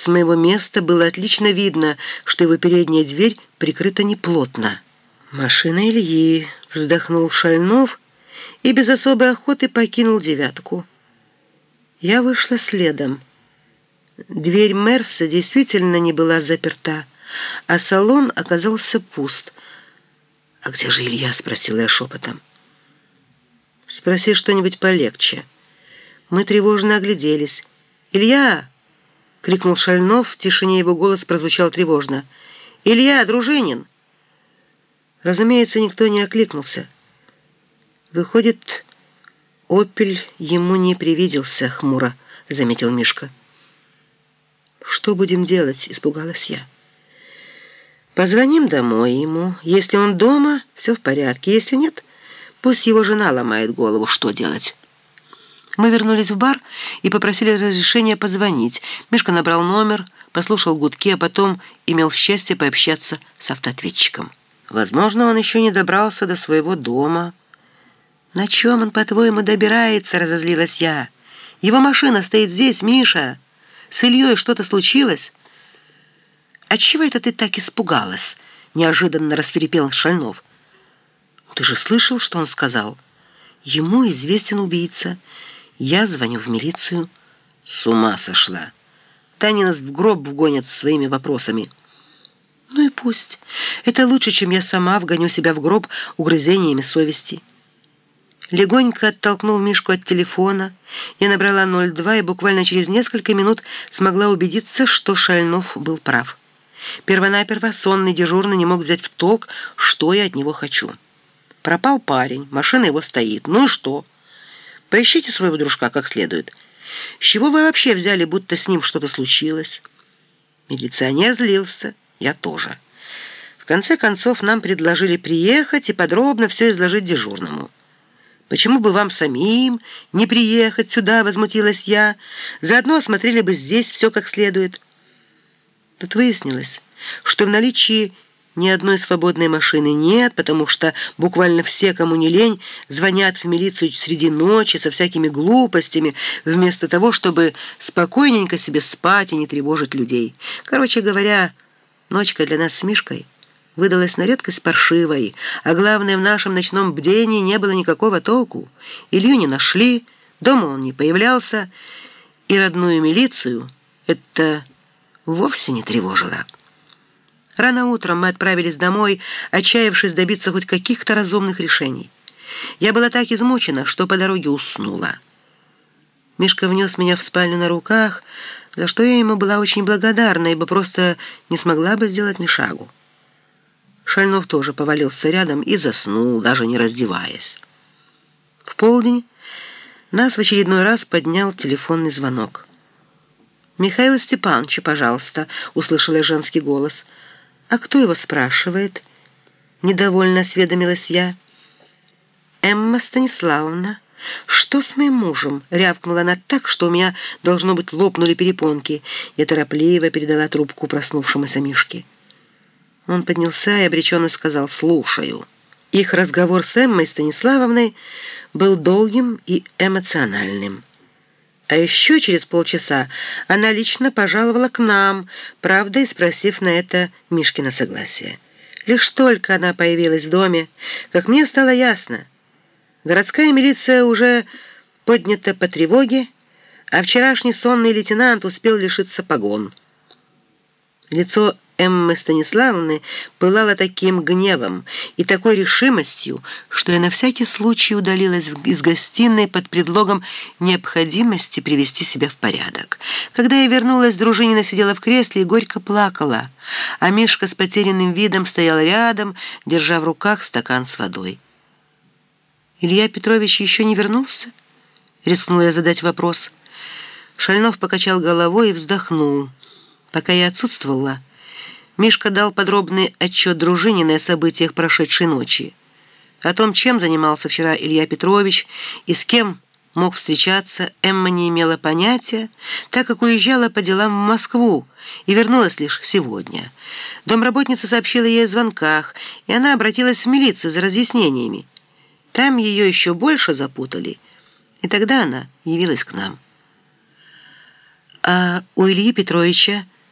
С моего места было отлично видно, что его передняя дверь прикрыта неплотно. «Машина Ильи», — вздохнул Шальнов и без особой охоты покинул девятку. Я вышла следом. Дверь Мерса действительно не была заперта, а салон оказался пуст. «А где же Илья?» — спросила я шепотом. «Спроси что-нибудь полегче». Мы тревожно огляделись. «Илья!» — крикнул Шальнов, в тишине его голос прозвучал тревожно. «Илья, Дружинин!» Разумеется, никто не окликнулся. Выходит, «Опель» ему не привиделся, хмуро, заметил Мишка. «Что будем делать?» — испугалась я. «Позвоним домой ему. Если он дома, все в порядке. Если нет, пусть его жена ломает голову, что делать». Мы вернулись в бар и попросили разрешения позвонить. Мишка набрал номер, послушал гудки, а потом имел счастье пообщаться с автоответчиком. Возможно, он еще не добрался до своего дома. «На чем он, по-твоему, добирается?» — разозлилась я. «Его машина стоит здесь, Миша. С Ильей что-то случилось?» «Отчего это ты так испугалась?» — неожиданно расферепел Шальнов. «Ты же слышал, что он сказал? Ему известен убийца. Я звоню в милицию». «С ума сошла. Таня нас в гроб вгонят своими вопросами». Ну и пусть. Это лучше, чем я сама вгоню себя в гроб угрызениями совести. Легонько оттолкнув Мишку от телефона, я набрала 02 и буквально через несколько минут смогла убедиться, что Шальнов был прав. Первонаперво сонный дежурный не мог взять в толк, что я от него хочу. Пропал парень, машина его стоит. Ну и что? Поищите своего дружка как следует. С чего вы вообще взяли, будто с ним что-то случилось? Милиционер злился. Я тоже. В конце концов, нам предложили приехать и подробно все изложить дежурному. «Почему бы вам самим не приехать сюда?» — возмутилась я. «Заодно осмотрели бы здесь все как следует». Тут выяснилось, что в наличии ни одной свободной машины нет, потому что буквально все, кому не лень, звонят в милицию среди ночи со всякими глупостями, вместо того, чтобы спокойненько себе спать и не тревожить людей. Короче говоря, Ночка для нас с Мишкой выдалась на редкость паршивой, а главное, в нашем ночном бдении не было никакого толку. Илью не нашли, дома он не появлялся, и родную милицию это вовсе не тревожило. Рано утром мы отправились домой, отчаявшись добиться хоть каких-то разумных решений. Я была так измучена, что по дороге уснула. Мишка внес меня в спальню на руках, за что я ему была очень благодарна, ибо просто не смогла бы сделать ни шагу. Шальнов тоже повалился рядом и заснул, даже не раздеваясь. В полдень нас в очередной раз поднял телефонный звонок. «Михаил Степанович, пожалуйста», — услышала женский голос. «А кто его спрашивает?» Недовольно осведомилась я. «Эмма Станиславовна». «Что с моим мужем?» — рявкнула она так, что у меня, должно быть, лопнули перепонки. Я торопливо передала трубку проснувшемуся Мишке. Он поднялся и обреченно сказал «слушаю». Их разговор с Эммой Станиславовной был долгим и эмоциональным. А еще через полчаса она лично пожаловала к нам, правда, и спросив на это Мишкина согласие. Лишь только она появилась в доме, как мне стало ясно — Городская милиция уже поднята по тревоге, а вчерашний сонный лейтенант успел лишиться погон. Лицо Эммы Станиславовны пылало таким гневом и такой решимостью, что я на всякий случай удалилась из гостиной под предлогом необходимости привести себя в порядок. Когда я вернулась, дружинина сидела в кресле и горько плакала, а Мишка с потерянным видом стоял рядом, держа в руках стакан с водой. Илья Петрович еще не вернулся? Рискнула я задать вопрос. Шальнов покачал головой и вздохнул. Пока я отсутствовала, Мишка дал подробный отчет Дружининой о событиях прошедшей ночи. О том, чем занимался вчера Илья Петрович и с кем мог встречаться, Эмма не имела понятия, так как уезжала по делам в Москву и вернулась лишь сегодня. Домработница сообщила ей о звонках, и она обратилась в милицию за разъяснениями. Там ее еще больше запутали, и тогда она явилась к нам. А у Ильи Петровича